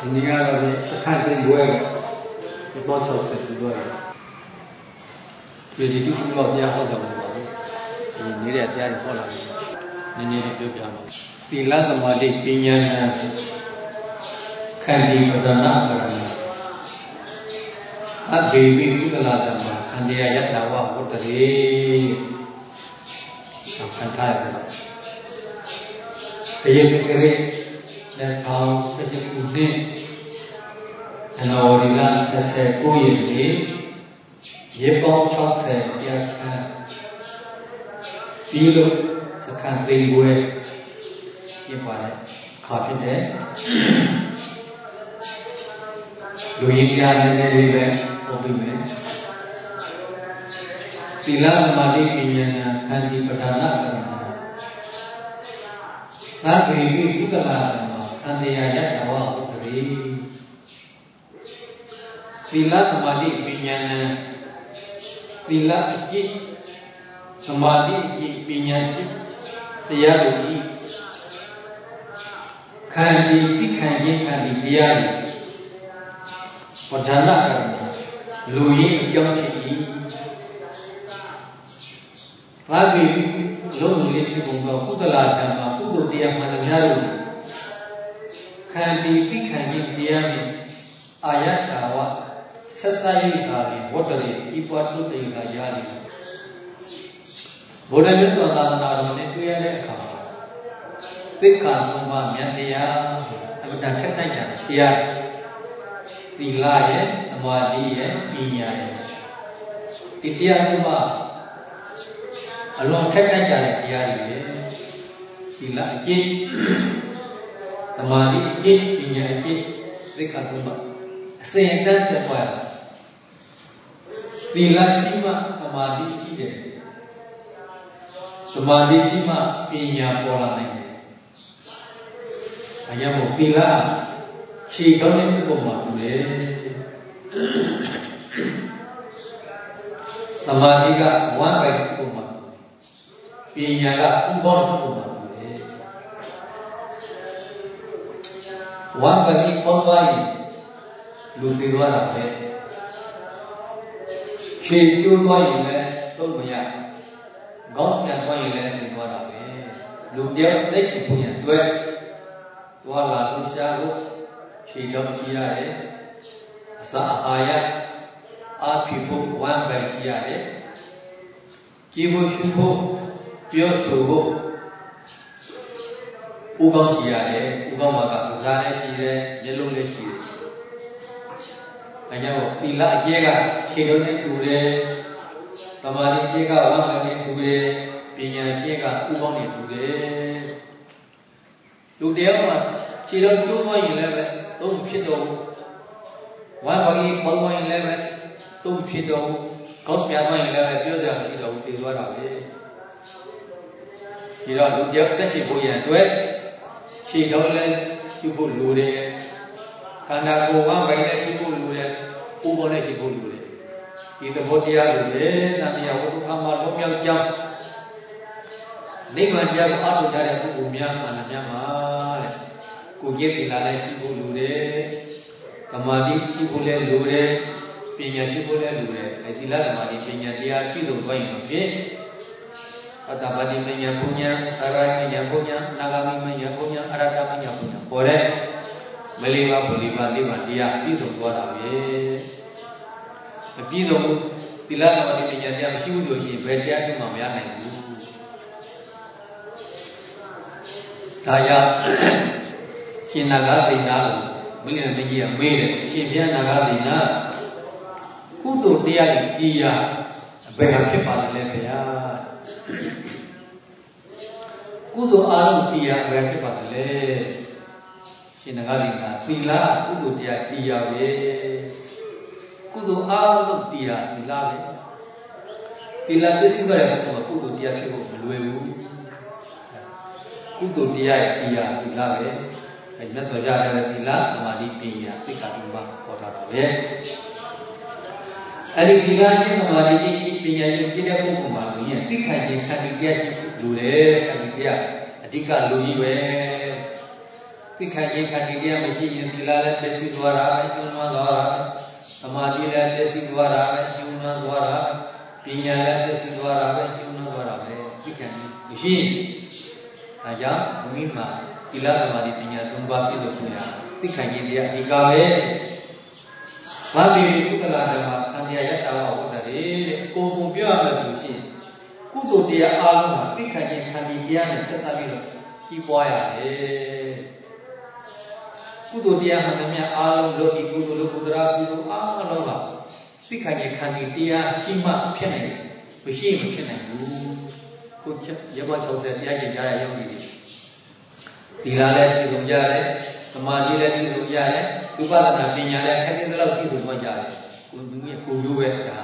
ဒီနေ့ကတော့အခန့်သိဘွဲဒီပေါ်တော့ဆက်ပြီးတော့ဒီဒီတုတော့တရားဟောတော်မူပါဘူးဒီနေတဲ့တရားတွေဟောလာတယ်နည်းနည်းလေးပြောပြပါသီလသမာဓိပညာဉာဏ်ခန္တီပဒနာပရဏအဘေဘိကုသလဓမ္မခန္တီယယတဝဝတ္တရေခံထားရတယ်တရေကလေး လက်ထောင်ဆက်ရှိခုနှစ်ဇန်နဝါရီလ29ရက်နေ့ရေပေါင်း60ပြည့်စံပြီးလို့စခန်းသိဝဲပြပါတဲ့ခါဖြစ်တဲ့လူရင်းပြားနည်းနည်းလေးပဲဟောပြီးမယ်သီလသမာဓိပညာခန္တီပဌာနာကရဏသဗ္ဗေပိကုသလာဓမ္မခ န္တီယယတဝဥပရိသီလသမာဓိပညာသီလအကျင့်သမာဓိအကျင့်ပညာအကျင့်တရားတို့ဤခန္တီသိခံခြင်းခန္တီတရားတွေပဋ္ဌာနာကရဏလူရင်းအကြောင်းဖြစ်၏ဘာပြီလုံးလုံးလေးဖြစ်ပုံတော့ကုသလာဓမ္မကုသိုလ်တရားမှန်သမျှတို့ ခန္တီသိခံခြင်းတရားနှင့်အာယတာဝဆက်စရိတာဖြင့်ဝတ္တရေဤပွားတုတေကရာလိဘုရားမြတ်စွာသာသနာတော်နဲ့တွေ့ရတဲ့အခါသိက္ခာသုံးပါးမြတ်တရားအမှန်တန်ထက်တိုက်ကြတရားသီလရဲ့သမာဓိရဲ့ပညာရဲ့ဒီတရားသုံးပါးအလွန်ထက်တိုက်ကြတဲ့တရားတွေလေသီလအကျင့် သမာဓိအကျင့်ပညာအကျင့်သိက္ခာသုံးပါးအစဉ်အတန်းတက်သွားသီလရှိမှသမာဓိရှိတယ်သမာဓိရှိမှပညာပေါ်လာနိုင်တယ်အញ្ញမို့သီလခြေကောင်းတဲ့ပုံမှာတူတယ်သမာဓိကဝမ်းပိုက်ပုံမှာပညာကဥပ္ပောပုံမှာတူတယ် ဝမ်းပိုက်ပေါ်သွားရင်လူသိသွားတာပဲဖြေကျိုးသွားရင်လည်းတော့မရခေါင်းပြန်သွားရင်လည်းသိသွားတာပဲလူတယောက်သိရှိဖို့ရတွေ့သွားလာလို့ရှားဖို့ဖြေတော့ရှိရတယ်အစာအာဟာရအာဖြေဖို့ဝမ်းပဲရှိရတယ်ကြည်ဖို့ရှုဖို့ပြောဆိုဖို့ ဥကောင်းရှိရတယ်ဥကောင်းမှာကဥစားလည်းရှိတယ်မျက်လုံးလည်းရှိတယ်အဲကြောင့်သီလအကျဲကခြေတော်နဲ့တူတယ်။သမာဓိအကျဲကဝါမနဲ့တူတယ်။ပညာအကျဲကဥပေါင်းနဲ့တူတယ်။လူတရားမှာခြေတော်ကျိုးသွားရင်လည်းပဲသုံးဖြစ်တော့ဝါဘာကြီးပေါင်းသွားရင်လည်းပဲသုံးဖြစ်တော့ကောင်းပြသွားရင်လည်းပဲပြောစရာမရှိတော့ဘူးတည်သွားတာပဲ။ဒီတော့လူတရားတက်ရှိဖို့ရန်အတွက် ခြေတော်လည်းကျုပ်ဖို့လိုတယ်ခန္ဓာကိုယ်ဝမ်းပိုင်နဲ့ရှိဖို့လိုတယ်ဥပ္ပေါ်နဲ့ရှိဖို့လိုတယ်ဒီသဘောတရားလိုလေနာမယဝတ္ထုခမှာလုံးမြောက်ကြောင်းနိဗ္ဗာန်တရားကိုအထုကြတဲ့ပုဂ္ဂိုလ်များမှန်များမှာတဲ့ကိုကြည့်သီလလည်းရှိဖို့လိုတယ်သမာဓိရှိဖို့လည်းလိုတယ်ပညာရှိဖို့လည်းလိုတယ်အဲသီလသမာဓိပညာတရားရှိလို့တွိုင်းမှာဖြစ်အ တ္တပါတိမညာပုညာအရဟိမညာပုညာအနာဂမိမညာပုညာအရဟတမညာပုညာပေါ်တဲ့မလေးပါဘုလိပါလေးပါတရားပြည့်စုံသွားတာပဲမပြည့်စုံဘူးသီလသမာဓိပညာတရားမရှိဘူးဆိုရင်ဘယ်တရားမှမရနိုင်ဘူးဒါကြောင့်ရှင်နာဂသိနာမင်းနဲ့မကြီးကမေးတယ်ရှင်ဘုရားနာဂသိနာကုသိုလ်တရားကြီးကြည်ရဘယ်ဟာဖြစ်ပါလဲဘုရား ကုသိုလ်အားလုံးကြည်ရဘယ်ဖြစ်ပါလဲရှင်နဂတိကသီလကုသိုလ်တရားတရားပဲကုသိုလ်အားလုံးတရားသီလပဲသီလသိစိတ်ရတဲ့ဘုရားကုသိုလ်တရားဖြစ်ဖို့မလွယ်ဘူးကုသိုလ်တရားရဲ့တရားသီလပဲအဲမြတ်စွာဘုရားလည်းသီလသမာဓိပညာသိက္ခာတုပါဟောထားတာပဲအဲဒီသီလနဲ့သမာဓိပညာရဲ့ပြည့်တဲ့ပုဂ္ဂိုလ်မှာဆိုရင်သိက္ခာခြင်းခန္တီတရားရှိ လူတယ်ခန္တီတရားအဓိကလူကြီးပဲသိခံခြင်းခံတရားမရှိရင်သီလလည်းဖြစ်စီသွားတာပဲကျုံသွားသွားတာသမာဓိလည်းဖြစ်စီသွားတာပဲကျုံသွားသွားတာပညာလည်းဖြစ်စီသွားတာပဲကျုံသွားသွားတာပဲသိခံခြင်းမရှိရင်ဒါကြောင့်ဘုမိမှာသီလသမာဓိပညာသုံးပါးပြည့်စုံခွင့်ရသိခံခြင်းတရားအဓိကပဲဘာတိကုသလဓမ္မသံဃာယတ္တဝဝတ္တရေကိုယ်ကိုပြောရမယ်ဆိုရှင် ကုသိုလ်တရားအားလုံးမှာသိခံခြင်းခံခြင်းတရားနဲ့ဆက်စပ်ပြီးတော့ကြီးပွားရတယ်ကုသိုလ်တရားမှန်သမျှအားလုံးလောကီကုသိုလ်လို့ကုသရာကုသိုလ်အားလုံးပါသိခံခြင်းခံခြင်းတရားရှိမှဖြစ်နိုင်တယ်မရှိမဖြစ်နိုင်ဘူးကိုချက်ရဘ60တရားကျင့်ကြရရောက်နေပြီဒီလာလည်းပြည့်စုံကြတယ်သမာဓိလည်းပြည့်စုံကြတယ်ဥပဒနာပညာလည်းခက်တဲ့လောက်ပြည့်စုံသွားကြတယ်ကိုသူရဲ့ကိုရိုးပဲဒါ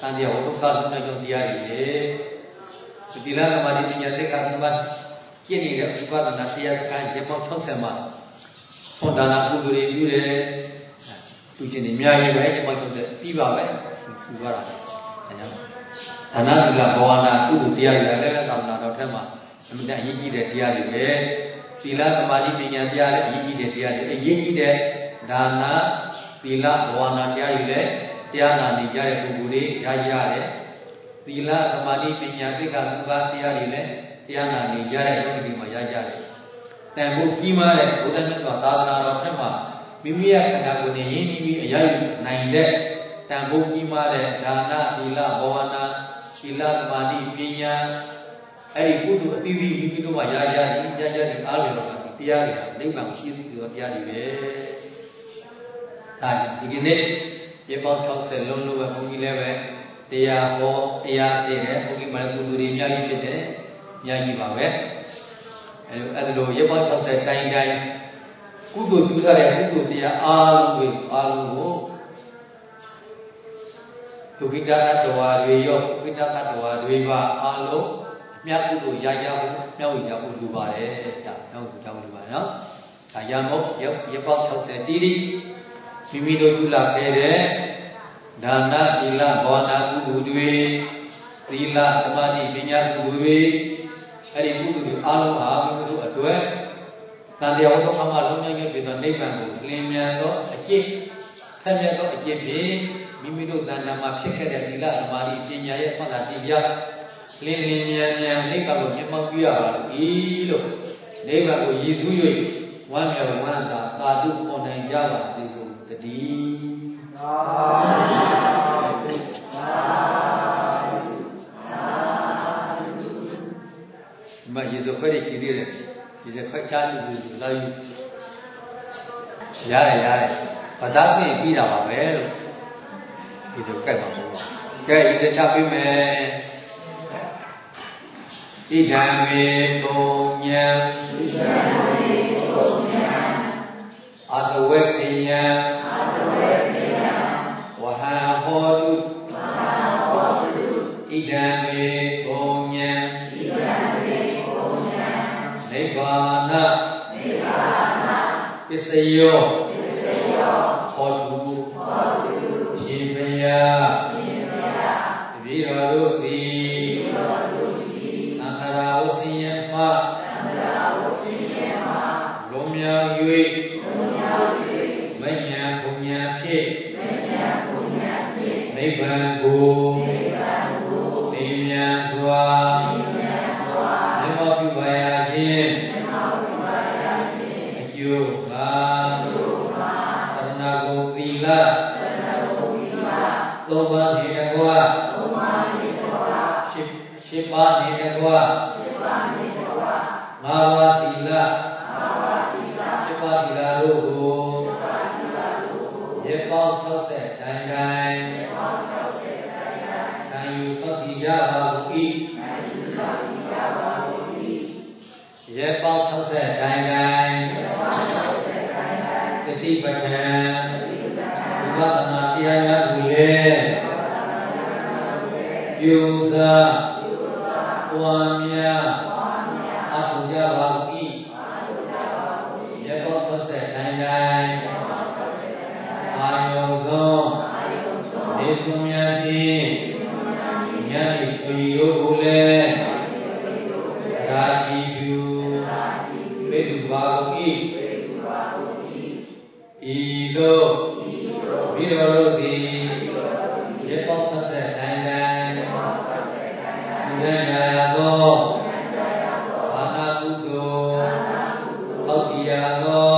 တန်တရားဝတ္တကလုံးနဲ့ကြောင့်တရားတွေလေ ဒီလာသမာဓိပညာသိက္ခာ၃ပါးကျင့်နေတဲ့ဥပဒနာတရားစကားရပောင်း60မှာသွန်ဒါနာကုသိုလ်တွေပြုတယ်သူချင်းတွေအများကြီးပဲရပောင်း60ပြီးပါပဲယူသွားတာဒါကြောင့်ဒါနသီလဘဝနာကုသိုလ်တရားတွေလည်းလည်းသာသနာတော်ထက်မှာအမြဲတမ်းအရေးကြီးတဲ့တရားတွေပဲသီလသမာဓိပညာတရားလည်းအရေးကြီးတဲ့တရားတွေအရေးကြီးတဲ့ဒါနသီလဘဝနာတရားတွေလည်းတရားနာနေကြတဲ့ပုဂ္ဂိုလ်တွေရရရတယ် သီလသမာဓိပညာသိက္ခာသုဘာတရားတွေလည်းတရားနာနေကြတဲ့ယောဂီတွေမှာရကြတယ်။တန်ဖို့ကြီးမားတဲ့ဘုဒ္ဓမြတ်စွာသာသနာတော်ဆက်မှာမိမိရဲ့ခန္ဓာကိုယ်နဲ့ရင်းနှီးပြီးအရယူနိုင်တဲ့တန်ဖို့ကြီးမားတဲ့ဒါနသီလဘဝနာသီလသမာဓိပညာအဲ့ဒီကုသိုလ်အသီးသီးမိမိတို့မှာရရရင်ရရတဲ့အားလျော်တာတရားတွေဟာနိဗ္ဗာန်ရှိစီသောတရားတွေပဲ။ဒါဒီကနေ့ရေပေါင်း60လုံးလို့ပဲဘုန်းကြီးလည်းပဲ တရားဟောတရားစေတယ်ဘုန်းကြီးမှလည်းကုသိုလ်တွေအများကြီးဖြစ်တယ်။အများကြီးပါပဲ။အဲအဲ့ဒါလိုရေပေါင်း60တိုင်းတိုင်းကုသိုလ်ပြုထားတဲ့ကုသိုလ်တရားအားလုံးကိုအားလုံးကိုဒုက္ခိတတ္တဝါတွေရောဒုက္ခိတတ္တဝါတွေပါအားလုံးအမြတ်ကုသိုလ်ရကြဖို့မျှဝေကြဖို့လိုပါတယ်။ဒါမျှဝေကြဖို့လိုပါတယ်နော်။ဒါရမို့ရေပေါင်း60တီးတီးမိမိတို့ပြုလာခဲ့တဲ့ ဒါနသီလဘောနာကုသိုလ်တွေသီလသမာဓိပညာကုသိုလ်တွေအဲ့ဒီကုသိုလ်တွေအားလုံးဟာမိမိတို့အတွက်တန်တရားဝတ္ထုအမှလုံးနိုင်ခဲ့ပြီးတော့နိဗ္ဗာန်ကိုလင်းမြန်သောအကျင့်ထက်မြက်သောအကျင့်ဖြင့်မိမိတို့တဏ္ဍာမှာဖြစ်ခဲ့တဲ့သီလသမာဓိပညာရဲ့ဖတ်တာတရားလင်းလင်းမြန်မြန်နိဗ္ဗာန်ကိုမြတ်မောက်ပြရပါလို့ဤလို့နိဗ္ဗာန်ကိုရည်စူး၍ဝမ်းမြောက်ဝမ်းသာသာဓုပေါ်နိုင်ကြပါစေလို့တည်းသာ မယေဇခွဲ့ရှိသေးတယ်ယေဇခွဲ့ချားလို့လာယူရတယ်ရတယ်ဘာသာစင်ပြီးတာပါပဲလို့ယေဇခွဲ့ပါဘောကဲယေဇချပေးမယ်ဣဒံမေပုံညံဣဒံမေပုံညံအတဝေခယံအတဝေခယံဝဟံဟောတုဝဟံဟောတုဣဒံမေ စ္စယောပစ္စယောဟောတုဟောတုရှင်ဘုရားရှင်ဘုရားတပည့်တော်တို့သည်တပည့်တော်တို့သည်သံဃာဝဆင်းရဲမှသံဃာဝဆင်းရဲမှလုံးမြောက်၍လုံးမြောက်၍မဉ္ဇဉ်ဘုံဉာဏ်ဖြင့်မဉ္ဇဉ်ဘုံဉာဏ်ဖြင့်နိဗ္ဗာန်ကို ပါးသီလငါးပါးသီလရှစ်ပါးသီလတို့ကိုရှစ်ပါးသီလတို့ကိုရေပေါင်း60တိုင်တိုင်ရေပေါင်း60တိုင်တိုင်ခံယူသောတိကြပါ၏ခံယူသောတိကြပါ၏ရေပေါင်း60တိုင်တိုင်ရေပေါင်း60တိုင်တိုင်တတိပဋ္ဌာန်တတိပဋ္ဌာန်ဝိပဿနာတရားများကိုလည်းပြုစားပြုစားပွားများပွားများအထုကြပါ၏ ဆုံးနေဆုံးများဖြင့်နေဆုံးများဖြင့်ဉာဏ်ဤကိုယ်တို့ကိုလည်းရာတိပြုရာတိပြုပေတုပါ၏ပေတုဤသို့ပြီးတော်တို့သည်ရေပေါင်းဆက်ဆက်တိုင်းတိုင်းလူတိုင်းရာသောဘာနာကုသိုလ်သောတိယသောသီ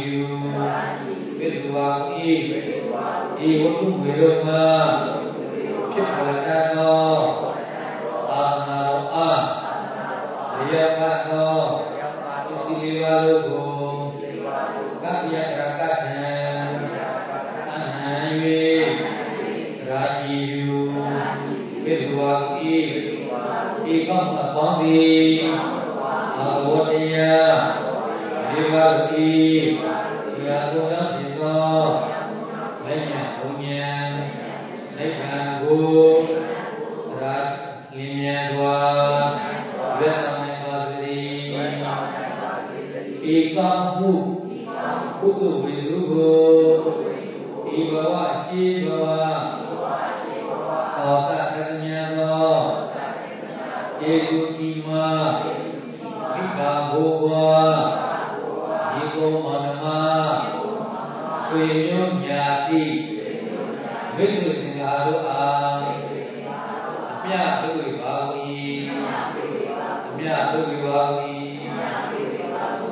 သာဤယူဝိတုပါဝီဤဝတ္ထုဝေရောမှာဖြစ် ရာဇုံ ဆွေမျိုးညာတိမိတ်ဆွေသင်္ဃာတို့အားအမြတ်တို့ပါဝီအမြတ်တို့ပါဝီ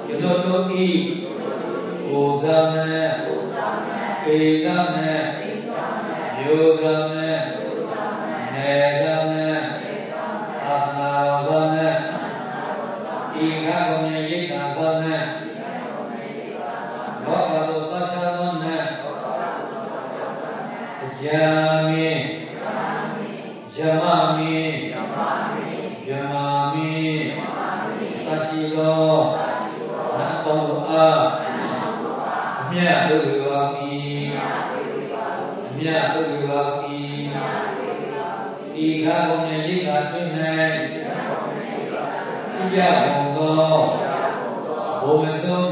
ကျွန်တော်တို့ဤဘုရားနဲ့ပေသာနဲ့ယောဂနဲ့ ယာမိယမမိယမမိသရှိသောနတ်တော်အားအမြတ်တို့ပါ၏အမြတ်တို့ပါ၏ဤကားကုန်ရဲ့ရိတ်သာတွင်၌ရှိကြကုန်သောဘုံမသုံး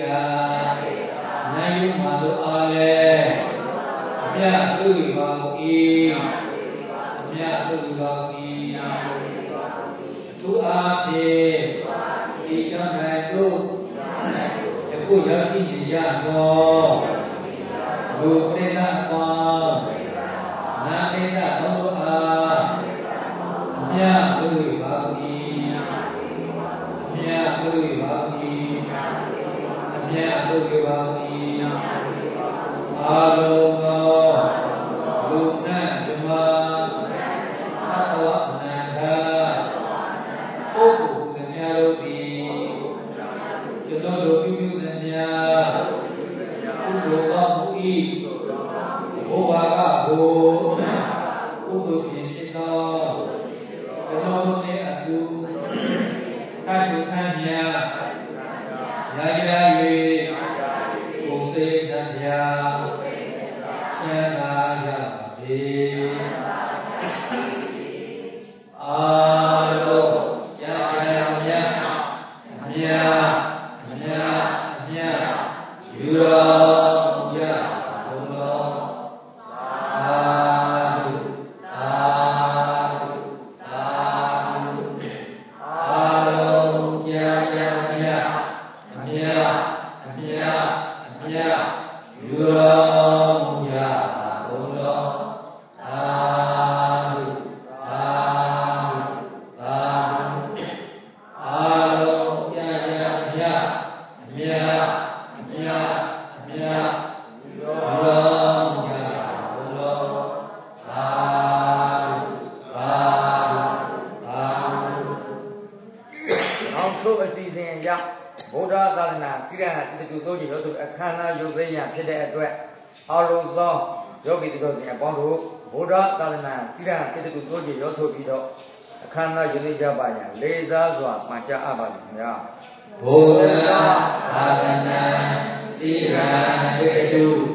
ပိတာနံယုမာတို့အားလည်းအမြတ်သူ့ပါ၏အမြတ်သူ့ပါ၏အထူးအားဖြင့်ဒီကြောင့်၌တို့ယခုရောက်ရှိနေကြသောလူပရိသတ်ပေါင်းနာပိသတ်သောအားအမြတ် မြတ်သူ့ပါ၏အာလုံးသောလူနဲ့ဓမ္မအတ္တဝအနန္တပုဂ္ဂိုလ်သူများတို့သည်ကျွန်တော်တို့ပြုပြုသမျှကုသိုလ်ကောင်းမှုဤဘုရားကဘုကုသိုလ်ရှင်ဖြစ်သောကျွန်တော်တို့နှင့်အတူသတ်သူခံမြာရာရာ၍ကို ယ် ယူတော် အာလုံးသောယောဂီတို့ရှင်အပေါင်းတို့ဘုရားသာသနာစိရတေတုတို့ကြရောဆိုပြီးတော့အခမ်းအနားယနေ့ကြပါရန်လေးစားစွာမှတ်ကြအပ်ပါလိမ့်ခင်ဗျာဘုရားသာသနာစိရတေတု